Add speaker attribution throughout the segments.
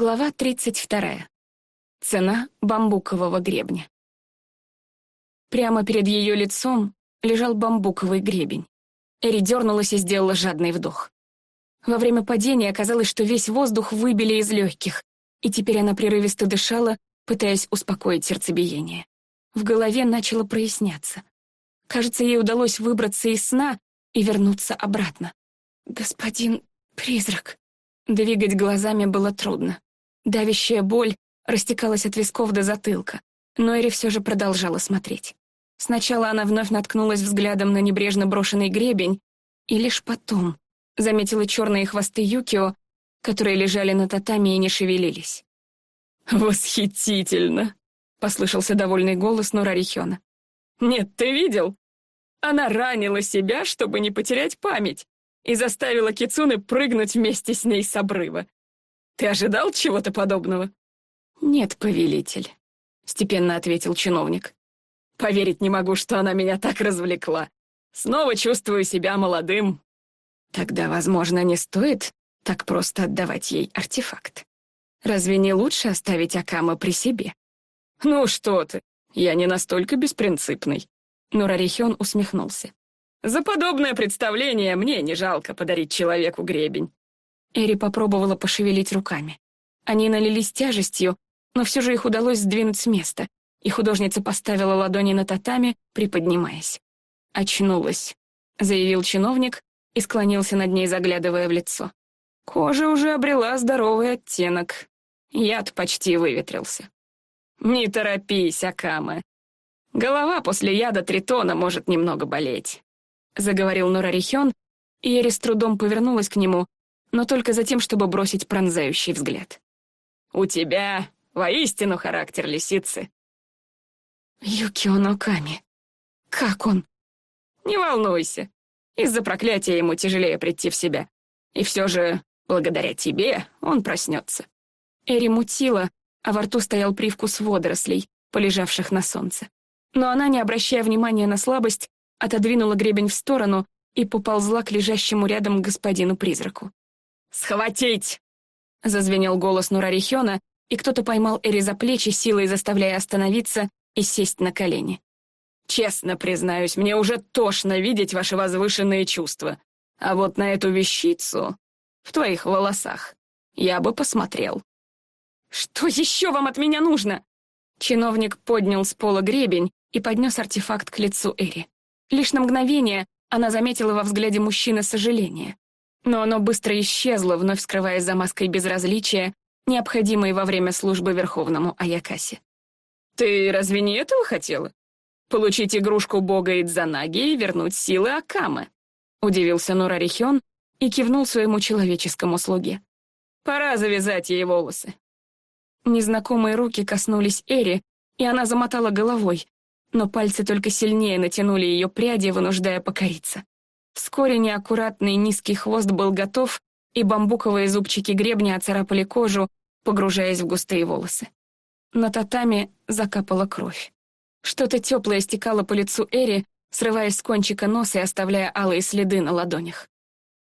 Speaker 1: Глава 32. Цена бамбукового гребня. Прямо перед ее лицом лежал бамбуковый гребень. Эри дернулась и сделала жадный вдох. Во время падения оказалось, что весь воздух выбили из легких, и теперь она прерывисто дышала, пытаясь успокоить сердцебиение. В голове начало проясняться. Кажется, ей удалось выбраться из сна и вернуться обратно. «Господин призрак», Двигать глазами было трудно. Давящая боль растекалась от висков до затылка, но Эри все же продолжала смотреть. Сначала она вновь наткнулась взглядом на небрежно брошенный гребень, и лишь потом заметила черные хвосты Юкио, которые лежали на татами и не шевелились.
Speaker 2: «Восхитительно!» — послышался довольный голос Нурарихёна. «Нет, ты видел? Она ранила себя, чтобы не потерять память и заставила Кицуны прыгнуть вместе с ней с обрыва. Ты ожидал чего-то подобного?»
Speaker 1: «Нет, повелитель», — степенно ответил чиновник.
Speaker 2: «Поверить не могу, что она меня так развлекла. Снова чувствую себя молодым».
Speaker 1: «Тогда, возможно, не стоит так просто отдавать ей артефакт. Разве не лучше оставить Акама при себе?»
Speaker 2: «Ну что ты, я не настолько беспринципный».
Speaker 1: Нурарихён усмехнулся.
Speaker 2: За подобное представление мне не жалко подарить человеку гребень».
Speaker 1: Эри попробовала пошевелить руками. Они налились тяжестью, но все же их удалось сдвинуть с места, и художница поставила ладони на татами, приподнимаясь. «Очнулась», — заявил чиновник и склонился над ней, заглядывая в лицо. Кожа уже обрела здоровый оттенок. Яд почти выветрился.
Speaker 2: «Не торопись, Акама. Голова после яда тритона может немного болеть
Speaker 1: заговорил Норарихен, и Эри с трудом повернулась к нему, но только за тем, чтобы бросить пронзающий взгляд.
Speaker 2: «У тебя воистину характер лисицы».
Speaker 1: «Юкио Ноками. Как он?»
Speaker 2: «Не волнуйся. Из-за проклятия ему тяжелее прийти в себя. И все же, благодаря тебе, он проснется».
Speaker 1: Эри мутила, а во рту стоял привкус водорослей, полежавших на солнце. Но она, не обращая внимания на слабость, отодвинула гребень в сторону и поползла к лежащему рядом господину-призраку.
Speaker 2: «Схватить!»
Speaker 1: — зазвенел голос Нурарихёна, и кто-то поймал Эри за плечи, силой заставляя остановиться и сесть на колени.
Speaker 2: «Честно признаюсь, мне уже тошно видеть ваши возвышенные чувства. А вот на эту вещицу в твоих волосах я бы посмотрел».
Speaker 1: «Что еще вам от меня нужно?» Чиновник поднял с пола гребень и поднес артефакт к лицу Эри. Лишь на мгновение она заметила во взгляде мужчины сожаление. Но оно быстро исчезло, вновь скрываясь за маской безразличия, необходимой во время службы Верховному Аякасе.
Speaker 2: «Ты разве не этого хотела? Получить игрушку бога Идзанаги и вернуть силы Акамы?»
Speaker 1: Удивился Нурарихён и кивнул своему человеческому слуге.
Speaker 2: «Пора завязать ей волосы».
Speaker 1: Незнакомые руки коснулись Эри, и она замотала головой, но пальцы только сильнее натянули ее пряди, вынуждая покориться. Вскоре неаккуратный низкий хвост был готов, и бамбуковые зубчики гребня оцарапали кожу, погружаясь в густые волосы. На татами закапала кровь. Что-то теплое стекало по лицу Эри, срываясь с кончика носа и оставляя алые следы на ладонях.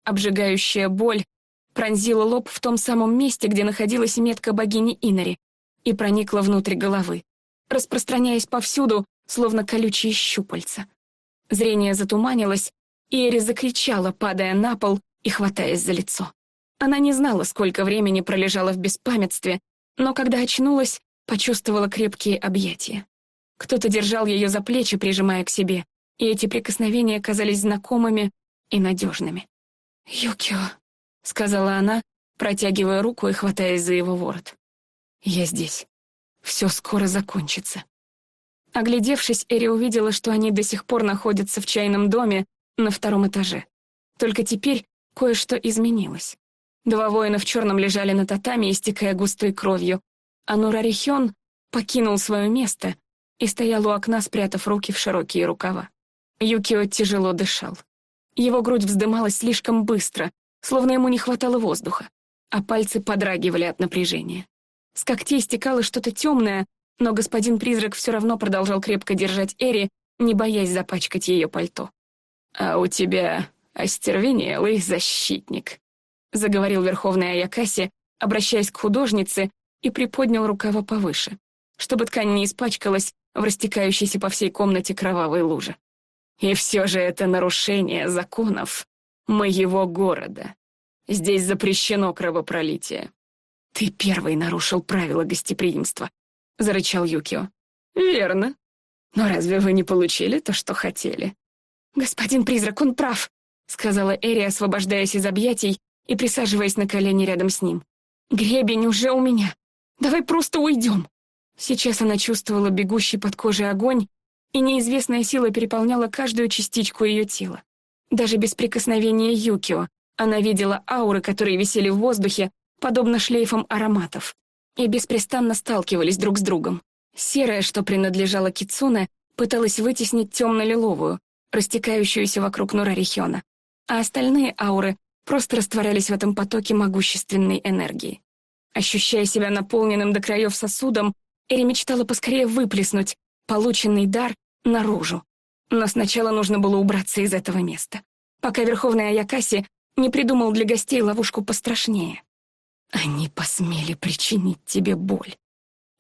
Speaker 1: Обжигающая боль пронзила лоб в том самом месте, где находилась метка богини Инари, и проникла внутрь головы, распространяясь повсюду, словно колючие щупальца. Зрение затуманилось, Эри закричала, падая на пол и хватаясь за лицо. Она не знала, сколько времени пролежала в беспамятстве, но когда очнулась, почувствовала крепкие объятия. Кто-то держал ее за плечи, прижимая к себе, и эти прикосновения казались знакомыми и надежными. «Юкио», — сказала она, протягивая руку и хватаясь за его ворот. «Я здесь. Все скоро закончится». Оглядевшись, Эри увидела, что они до сих пор находятся в чайном доме на втором этаже. Только теперь кое-что изменилось. Два воина в черном лежали на татами, истекая густой кровью, а Нурарихён покинул свое место и стоял у окна, спрятав руки в широкие рукава. Юкио тяжело дышал. Его грудь вздымалась слишком быстро, словно ему не хватало воздуха, а пальцы подрагивали от напряжения. С когтей стекало что-то темное, но господин призрак все равно продолжал крепко держать Эри, не боясь запачкать ее пальто.
Speaker 2: «А у тебя остервенелый защитник», — заговорил Верховный Аякаси,
Speaker 1: обращаясь к художнице, и приподнял рукава повыше, чтобы ткань не испачкалась в растекающейся по всей комнате кровавой луже. И все же это нарушение законов моего города. Здесь запрещено кровопролитие. «Ты первый нарушил правила гостеприимства», — зарычал Юкио. «Верно. Но разве вы не получили то, что хотели?» «Господин призрак, он прав», — сказала Эри, освобождаясь из объятий и присаживаясь на колени рядом с ним. «Гребень уже у меня. Давай просто уйдем». Сейчас она чувствовала бегущий под кожей огонь, и неизвестная сила переполняла каждую частичку ее тела. Даже без прикосновения Юкио она видела ауры, которые висели в воздухе, подобно шлейфам ароматов, и беспрестанно сталкивались друг с другом. Серая, что принадлежала Кицуне, пыталась вытеснить темно-лиловую, растекающуюся вокруг Нурарихёна, а остальные ауры просто растворялись в этом потоке могущественной энергии. Ощущая себя наполненным до краев сосудом, Эри мечтала поскорее выплеснуть полученный дар наружу. Но сначала нужно было убраться из этого места, пока Верховный Аякаси не придумал для гостей ловушку пострашнее. Они посмели причинить тебе боль.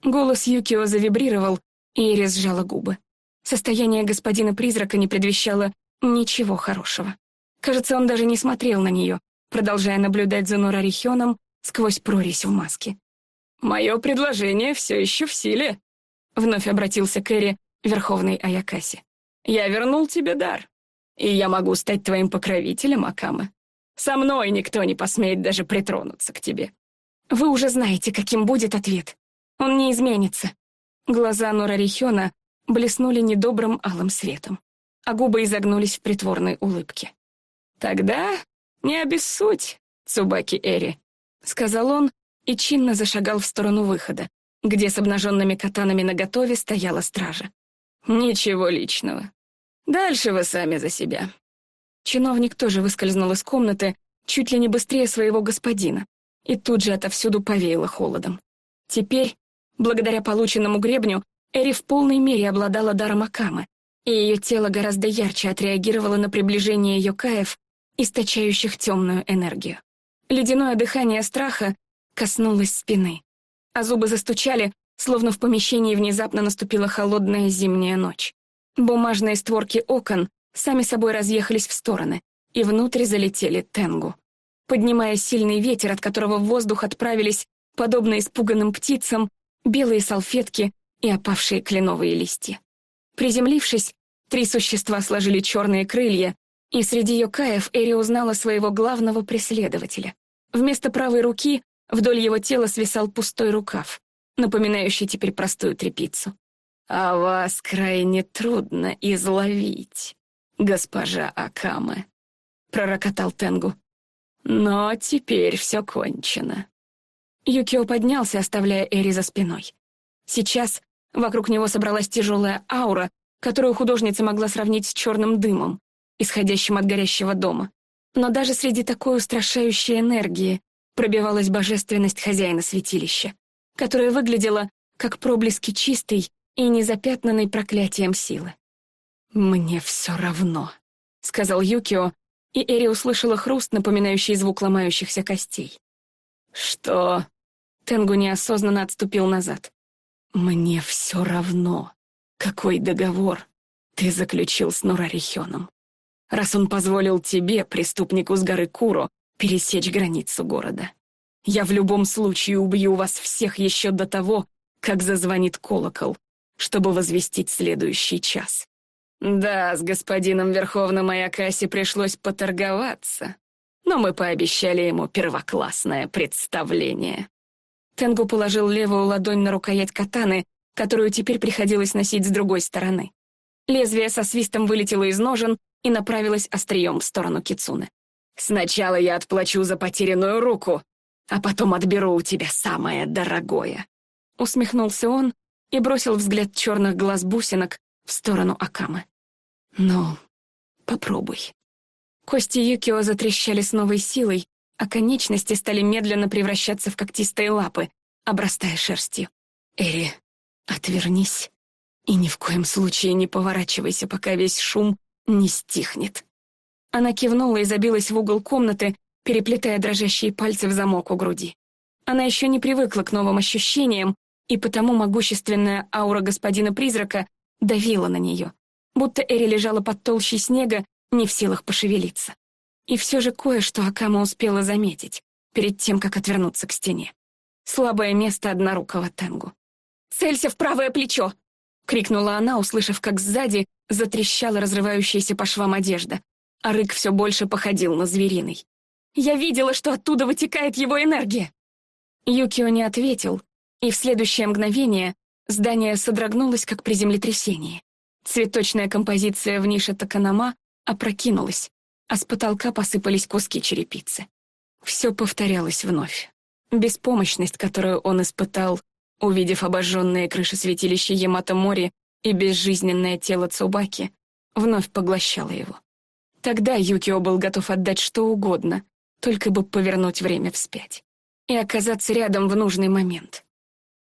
Speaker 1: Голос Юкио завибрировал, и Ири сжала губы. Состояние господина-призрака не предвещало ничего хорошего. Кажется, он даже не смотрел на нее, продолжая наблюдать за Нурарихёном сквозь прорезь в маске. «Мое предложение все еще в силе», — вновь обратился Кэрри, верховный Аякаси. «Я вернул тебе дар, и я могу стать твоим покровителем, Акама. Со мной никто не посмеет даже притронуться к тебе. Вы уже знаете, каким будет ответ. Он не изменится. Глаза Нора Рихёна блеснули недобрым алым светом, а губы изогнулись в притворной улыбке. «Тогда не обессудь, Цубаки Эри», — сказал он и чинно зашагал в сторону выхода, где с обнаженными катанами наготове стояла стража. «Ничего личного. Дальше вы сами за себя». Чиновник тоже выскользнул из комнаты чуть ли не быстрее своего господина, и тут же отовсюду повеяло холодом. Теперь, благодаря полученному гребню, Эри в полной мере обладала даром Акамы, и ее тело гораздо ярче отреагировало на приближение Йокаев, источающих темную энергию. Ледяное дыхание страха коснулось спины, а зубы застучали, словно в помещении внезапно наступила холодная зимняя ночь. Бумажные створки окон сами собой разъехались в стороны, и внутрь залетели тенгу поднимая сильный ветер, от которого в воздух отправились, подобно испуганным птицам, белые салфетки и опавшие кленовые листья. Приземлившись, три существа сложили черные крылья, и среди йокаев Эри узнала своего главного преследователя. Вместо правой руки вдоль его тела свисал пустой рукав, напоминающий теперь простую тряпицу. «А вас крайне трудно изловить, госпожа Акаме», — пророкотал Тенгу. Но теперь все кончено. Юкио поднялся, оставляя Эри за спиной. Сейчас вокруг него собралась тяжелая аура, которую художница могла сравнить с черным дымом, исходящим от горящего дома. Но даже среди такой устрашающей энергии пробивалась божественность хозяина святилища, которая выглядела как проблески чистой и незапятнанной проклятием силы. «Мне все равно», — сказал Юкио, и Эри услышала хруст, напоминающий звук ломающихся костей. «Что?» Тенгу неосознанно отступил назад. «Мне все равно, какой договор ты заключил с Нурарихёном, раз он позволил тебе, преступнику с горы Куро, пересечь границу города. Я в любом случае убью вас всех еще до того, как зазвонит колокол, чтобы возвестить следующий час. Да, с господином Верховным Аякаси пришлось поторговаться, но мы пообещали ему первоклассное представление. Тенгу положил левую ладонь на рукоять катаны, которую теперь приходилось носить с другой стороны. Лезвие со свистом вылетело из ножен и направилось острием в сторону Кицуны. «Сначала я отплачу за потерянную руку, а потом отберу у тебя самое дорогое», — усмехнулся он и бросил взгляд черных глаз бусинок в сторону Акамы. «Ну, попробуй». Кости Юкио затрещали с новой силой, а конечности стали медленно превращаться в когтистые лапы, обрастая шерстью. «Эри, отвернись и ни в коем случае не поворачивайся, пока весь шум не стихнет». Она кивнула и забилась в угол комнаты, переплетая дрожащие пальцы в замок у груди. Она еще не привыкла к новым ощущениям, и потому могущественная аура господина-призрака давила на нее, будто Эри лежала под толщей снега, не в силах пошевелиться. И все же кое-что Акама успела заметить, перед тем, как отвернуться к стене. Слабое место однорукого Тенгу. «Целься в правое плечо!» — крикнула она, услышав, как сзади затрещала разрывающаяся по швам одежда, а рык все больше походил на звериный. «Я видела, что оттуда вытекает его энергия!» Юкио не ответил, и в следующее мгновение здание содрогнулось, как при землетрясении. Цветочная композиция в нише Токанама опрокинулась, а с потолка посыпались куски черепицы. Все повторялось вновь. Беспомощность, которую он испытал, увидев обожженные крыши святилища Ямато-Мори и безжизненное тело Цубаки, вновь поглощала его. Тогда Юкио был готов отдать что угодно, только бы повернуть время вспять и оказаться рядом в нужный момент.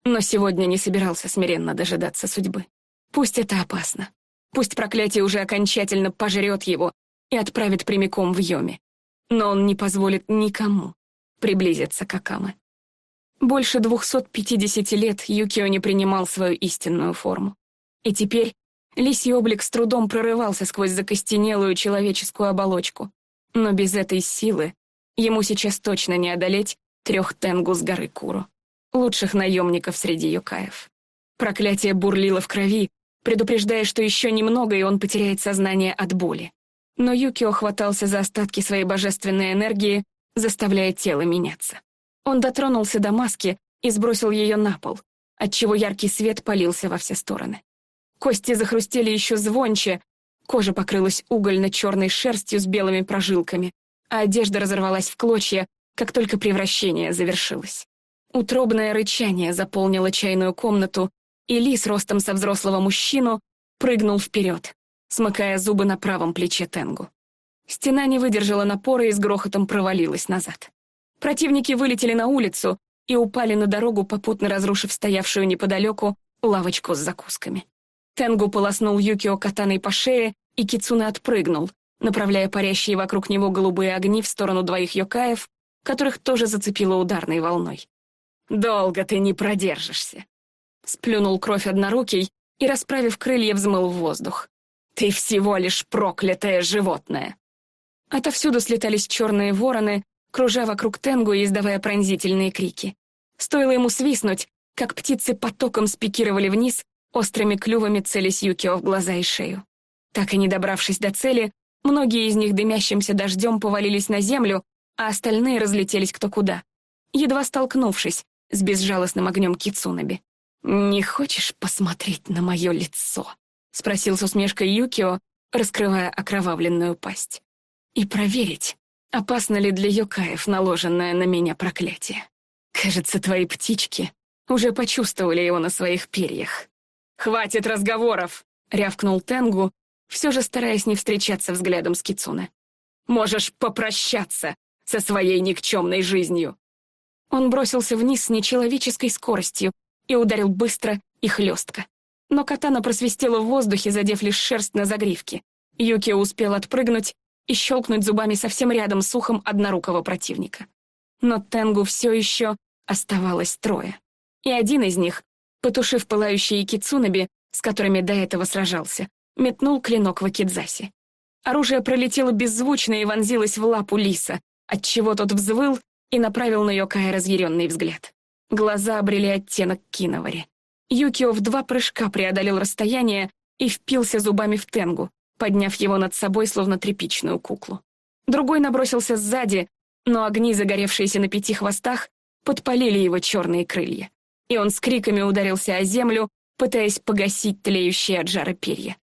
Speaker 1: Но сегодня не собирался смиренно дожидаться судьбы. Пусть это опасно. Пусть проклятие уже окончательно пожрет его и отправит прямиком в Йоми. Но он не позволит никому приблизиться к Акаме. Больше 250 лет Юкио не принимал свою истинную форму. И теперь лисий облик с трудом прорывался сквозь закостенелую человеческую оболочку. Но без этой силы ему сейчас точно не одолеть трех тенгу с горы Куру, лучших наемников среди юкаев. Проклятие бурлило в крови, предупреждая, что еще немного, и он потеряет сознание от боли. Но Юкио хватался за остатки своей божественной энергии, заставляя тело меняться. Он дотронулся до маски и сбросил ее на пол, отчего яркий свет полился во все стороны. Кости захрустели еще звонче, кожа покрылась угольно-черной шерстью с белыми прожилками, а одежда разорвалась в клочья, как только превращение завершилось. Утробное рычание заполнило чайную комнату, и лис ростом со взрослого мужчину прыгнул вперед, смыкая зубы на правом плече Тенгу. Стена не выдержала напора и с грохотом провалилась назад. Противники вылетели на улицу и упали на дорогу, попутно разрушив стоявшую неподалеку лавочку с закусками. Тенгу полоснул Юкио катаной по шее, и Кицуна отпрыгнул, направляя парящие вокруг него голубые огни в сторону двоих йокаев, которых тоже зацепило ударной волной. «Долго ты не продержишься!» Сплюнул кровь однорукий и, расправив крылья, взмыл в воздух. «Ты всего лишь проклятое животное!» Отовсюду слетались черные вороны, кружа вокруг Тенгу и издавая пронзительные крики. Стоило ему свистнуть, как птицы потоком спикировали вниз, острыми клювами целясь Юкио в глаза и шею. Так и не добравшись до цели, многие из них дымящимся дождем повалились на землю, а остальные разлетелись кто куда, едва столкнувшись с безжалостным огнем Кицунаби. «Не хочешь посмотреть на мое лицо?» — спросил с усмешкой Юкио, раскрывая окровавленную пасть. «И проверить, Опасно ли для Йокаев наложенное на меня проклятие? Кажется, твои птички уже почувствовали его на своих перьях. «Хватит разговоров!» — рявкнул Тенгу, все же стараясь не встречаться взглядом с Кицуне. «Можешь попрощаться со своей никчемной жизнью!» Он бросился вниз с нечеловеческой скоростью и ударил быстро и хлестко. Но катана просвистела в воздухе, задев лишь шерсть на загривке. Юки успел отпрыгнуть и щелкнуть зубами совсем рядом с ухом однорукого противника. Но Тенгу все еще оставалось трое. И один из них, потушив пылающие кицунаби, с которыми до этого сражался, метнул клинок в Акидзаси. Оружие пролетело беззвучно и вонзилось в лапу лиса, отчего тот взвыл и направил на Йокая разъяренный взгляд. Глаза обрели оттенок киновари. Юкио в два прыжка преодолел расстояние и впился зубами в Тенгу, подняв его над собой, словно тряпичную куклу. Другой набросился сзади, но огни, загоревшиеся на пяти хвостах, подпалили его черные крылья. И он с криками ударился о землю, пытаясь погасить тлеющие от жара перья.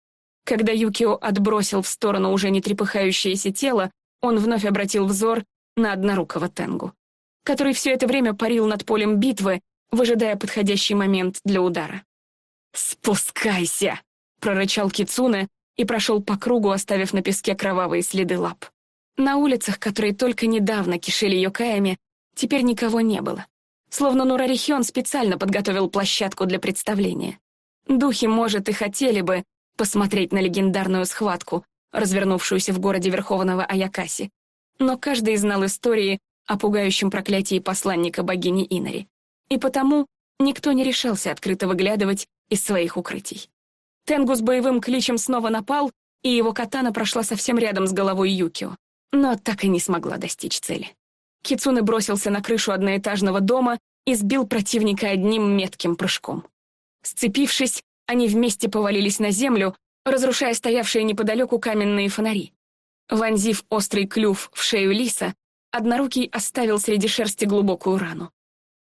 Speaker 1: Когда Юкио отбросил в сторону уже не трепыхающееся тело, он вновь обратил взор на однорукого Тенгу, который все это время парил над полем битвы, выжидая подходящий момент для удара. «Спускайся!» — прорычал Кицуне, и прошел по кругу, оставив на песке кровавые следы лап. На улицах, которые только недавно кишели йокаями, теперь никого не было. Словно Нурарихион специально подготовил площадку для представления. Духи, может, и хотели бы посмотреть на легендарную схватку, развернувшуюся в городе Верховного Аякаси. Но каждый знал истории о пугающем проклятии посланника богини Инари. И потому никто не решался открыто выглядывать из своих укрытий. Тенгу с боевым кличем снова напал, и его катана прошла совсем рядом с головой Юкио, но так и не смогла достичь цели. Кицуне бросился на крышу одноэтажного дома и сбил противника одним метким прыжком. Сцепившись, они вместе повалились на землю, разрушая стоявшие неподалеку каменные фонари. Вонзив острый клюв в шею лиса, однорукий оставил среди шерсти глубокую рану.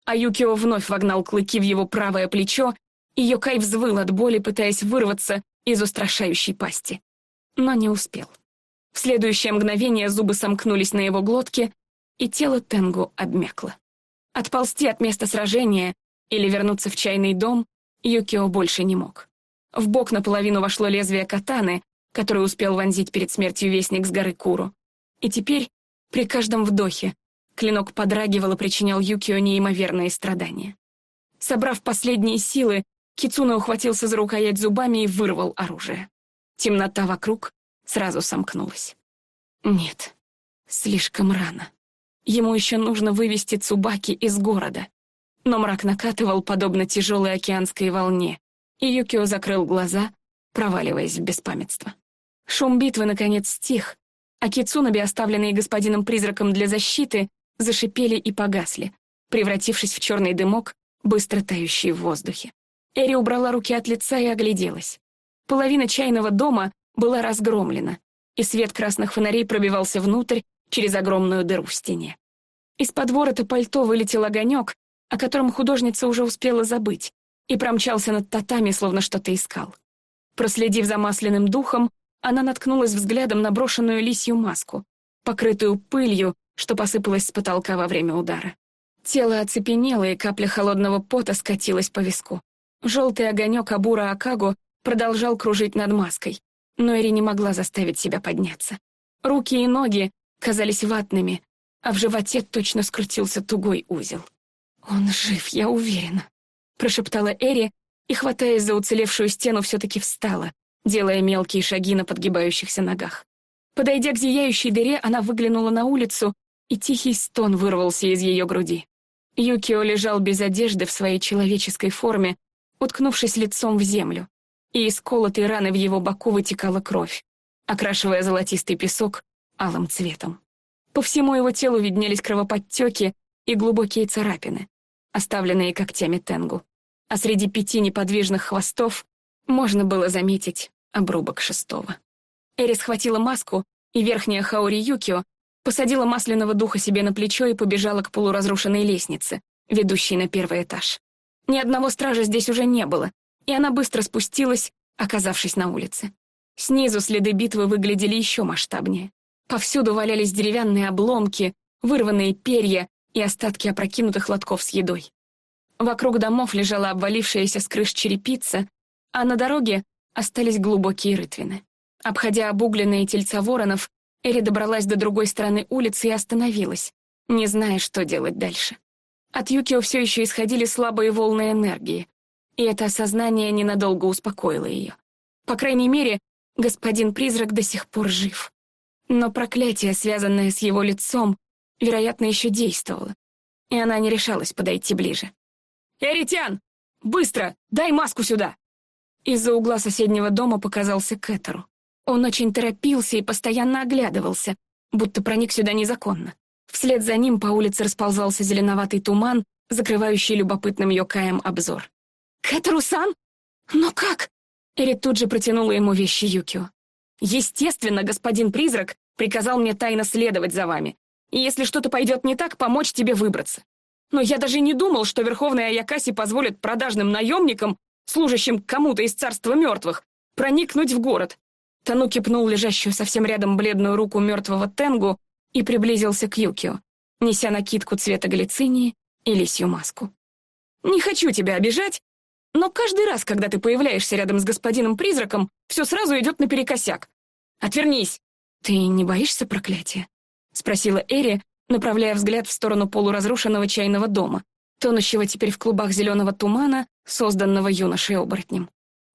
Speaker 1: А Юкио вновь вогнал клыки в его правое плечо, и Йокай взвыл от боли, пытаясь вырваться из устрашающей пасти. Но не успел. В следующее мгновение зубы сомкнулись на его глотке, и тело Тенгу обмякло. Отползти от места сражения или вернуться в чайный дом Юкио больше не мог. В бок наполовину вошло лезвие катаны, которое успел вонзить перед смертью вестник с горы Куру. И теперь, при каждом вдохе, клинок подрагивал и причинял Юкио неимоверные страдания. Собрав последние силы, Кицуна ухватился за рукоять зубами и вырвал оружие. Темнота вокруг сразу сомкнулась. Нет, слишком рано. Ему еще нужно вывести Цубаки из города но мрак накатывал, подобно тяжелой океанской волне, и Юкио закрыл глаза, проваливаясь в беспамятство. Шум битвы, наконец, стих, а кицунаби, оставленные господином-призраком для защиты, зашипели и погасли, превратившись в черный дымок, быстро тающий в воздухе. Эри убрала руки от лица и огляделась. Половина чайного дома была разгромлена, и свет красных фонарей пробивался внутрь через огромную дыру в стене. Из-под ворота пальто вылетел огонек, о котором художница уже успела забыть, и промчался над татами, словно что-то искал. Проследив за масляным духом, она наткнулась взглядом на брошенную лисью маску, покрытую пылью, что посыпалась с потолка во время удара. Тело оцепенело, и капля холодного пота скатилась по виску. Желтый огонек Абура Акагу продолжал кружить над маской, но Эри не могла заставить себя подняться. Руки и ноги казались ватными, а в животе точно скрутился тугой узел. «Он жив, я уверена», — прошептала Эри и, хватаясь за уцелевшую стену, все-таки встала, делая мелкие шаги на подгибающихся ногах. Подойдя к зияющей дыре, она выглянула на улицу, и тихий стон вырвался из ее груди. Юкио лежал без одежды в своей человеческой форме, уткнувшись лицом в землю, и из колотой раны в его боку вытекала кровь, окрашивая золотистый песок алым цветом. По всему его телу виднелись кровоподтеки и глубокие царапины оставленные когтями Тенгу. А среди пяти неподвижных хвостов можно было заметить обрубок шестого. Эри схватила маску, и верхняя Хаори Юкио посадила масляного духа себе на плечо и побежала к полуразрушенной лестнице, ведущей на первый этаж. Ни одного стража здесь уже не было, и она быстро спустилась, оказавшись на улице. Снизу следы битвы выглядели еще масштабнее. Повсюду валялись деревянные обломки, вырванные перья и остатки опрокинутых лотков с едой. Вокруг домов лежала обвалившаяся с крыш черепица, а на дороге остались глубокие рытвины. Обходя обугленные тельца воронов, Эри добралась до другой стороны улицы и остановилась, не зная, что делать дальше. От Юкио все еще исходили слабые волны энергии, и это осознание ненадолго успокоило ее. По крайней мере, господин-призрак до сих пор жив. Но проклятие, связанное с его лицом, вероятно, еще действовала, и она не решалась подойти ближе. «Эритян! Быстро! Дай маску сюда!» Из-за угла соседнего дома показался Кэтеру. Он очень торопился и постоянно оглядывался, будто проник сюда незаконно. Вслед за ним по улице расползался зеленоватый туман, закрывающий любопытным Йокаем обзор. «Кэтеру-сан? Но как?» Эри тут же протянула ему вещи Юкио. «Естественно, господин призрак приказал мне тайно следовать за вами и если что-то пойдет не так, помочь тебе выбраться. Но я даже не думал, что Верховный Аякаси позволит продажным наемникам, служащим кому-то из царства мертвых, проникнуть в город. Тануки пнул лежащую совсем рядом бледную руку мертвого Тенгу и приблизился к Юкио, неся накидку цвета глицинии и лисью маску. «Не хочу тебя обижать, но каждый раз, когда ты появляешься рядом с господином-призраком, все сразу идет наперекосяк. Отвернись!» «Ты не боишься проклятия?» — спросила Эри, направляя взгляд в сторону полуразрушенного чайного дома, тонущего теперь в клубах зеленого тумана, созданного юношей-оборотнем.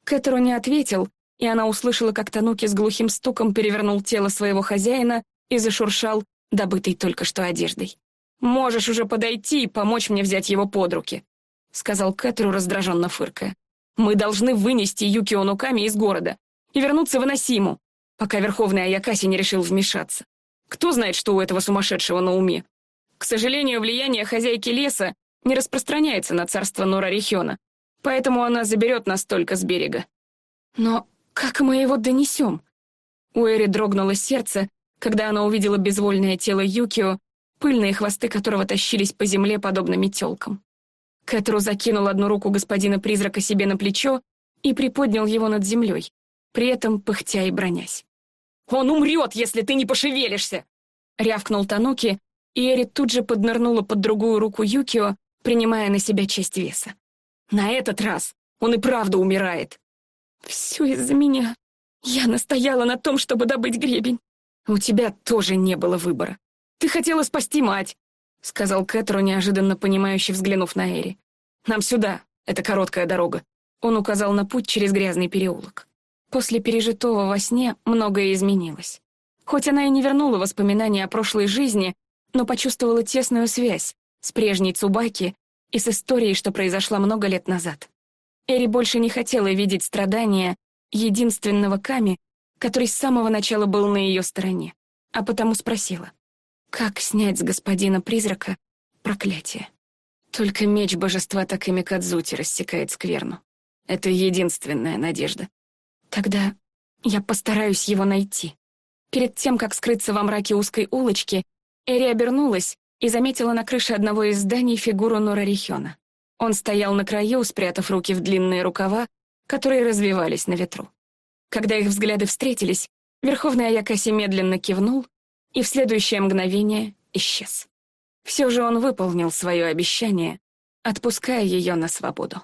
Speaker 1: Кэтеру не ответил, и она услышала, как Тануки с глухим стуком перевернул тело своего хозяина и зашуршал, добытой только что одеждой. «Можешь уже подойти и помочь мне взять его под руки», — сказал Кэтру, раздраженно фыркая. «Мы должны вынести Юкио Нуками из города и вернуться в Иносиму, пока Верховный Аякаси не решил вмешаться. Кто знает, что у этого сумасшедшего на уме? К сожалению, влияние хозяйки леса не распространяется на царство Нора Рихиона, поэтому она заберет нас только с берега. Но как мы его донесем? У Эри дрогнуло сердце, когда она увидела безвольное тело Юкио, пыльные хвосты которого тащились по земле подобно метелкам. Кэтру закинул одну руку господина-призрака себе на плечо и приподнял его над землей, при этом пыхтя и бронясь. «Он умрет, если ты не пошевелишься!» Рявкнул Тануки, и Эри тут же поднырнула под другую руку Юкио, принимая на себя часть веса. «На этот раз он и правда умирает!» «Все из-за меня. Я настояла на том, чтобы добыть гребень. У тебя тоже не было выбора. Ты хотела спасти мать», — сказал Кэтру, неожиданно понимающе взглянув на Эри. «Нам сюда, это короткая дорога». Он указал на путь через грязный переулок. После пережитого во сне многое изменилось. Хоть она и не вернула воспоминания о прошлой жизни, но почувствовала тесную связь с прежней Цубаки и с историей, что произошла много лет назад. Эри больше не хотела видеть страдания единственного Ками, который с самого начала был на ее стороне, а потому спросила, как снять с господина-призрака проклятие. Только меч божества Таками Кадзути рассекает скверну. Это единственная надежда. Тогда я постараюсь его найти. Перед тем, как скрыться во мраке узкой улочки, Эри обернулась и заметила на крыше одного из зданий фигуру Нора Рихёна. Он стоял на краю, спрятав руки в длинные рукава, которые развивались на ветру. Когда их взгляды встретились, Верховный Аякаси медленно кивнул и в следующее мгновение исчез. Все же он выполнил свое обещание, отпуская ее на свободу.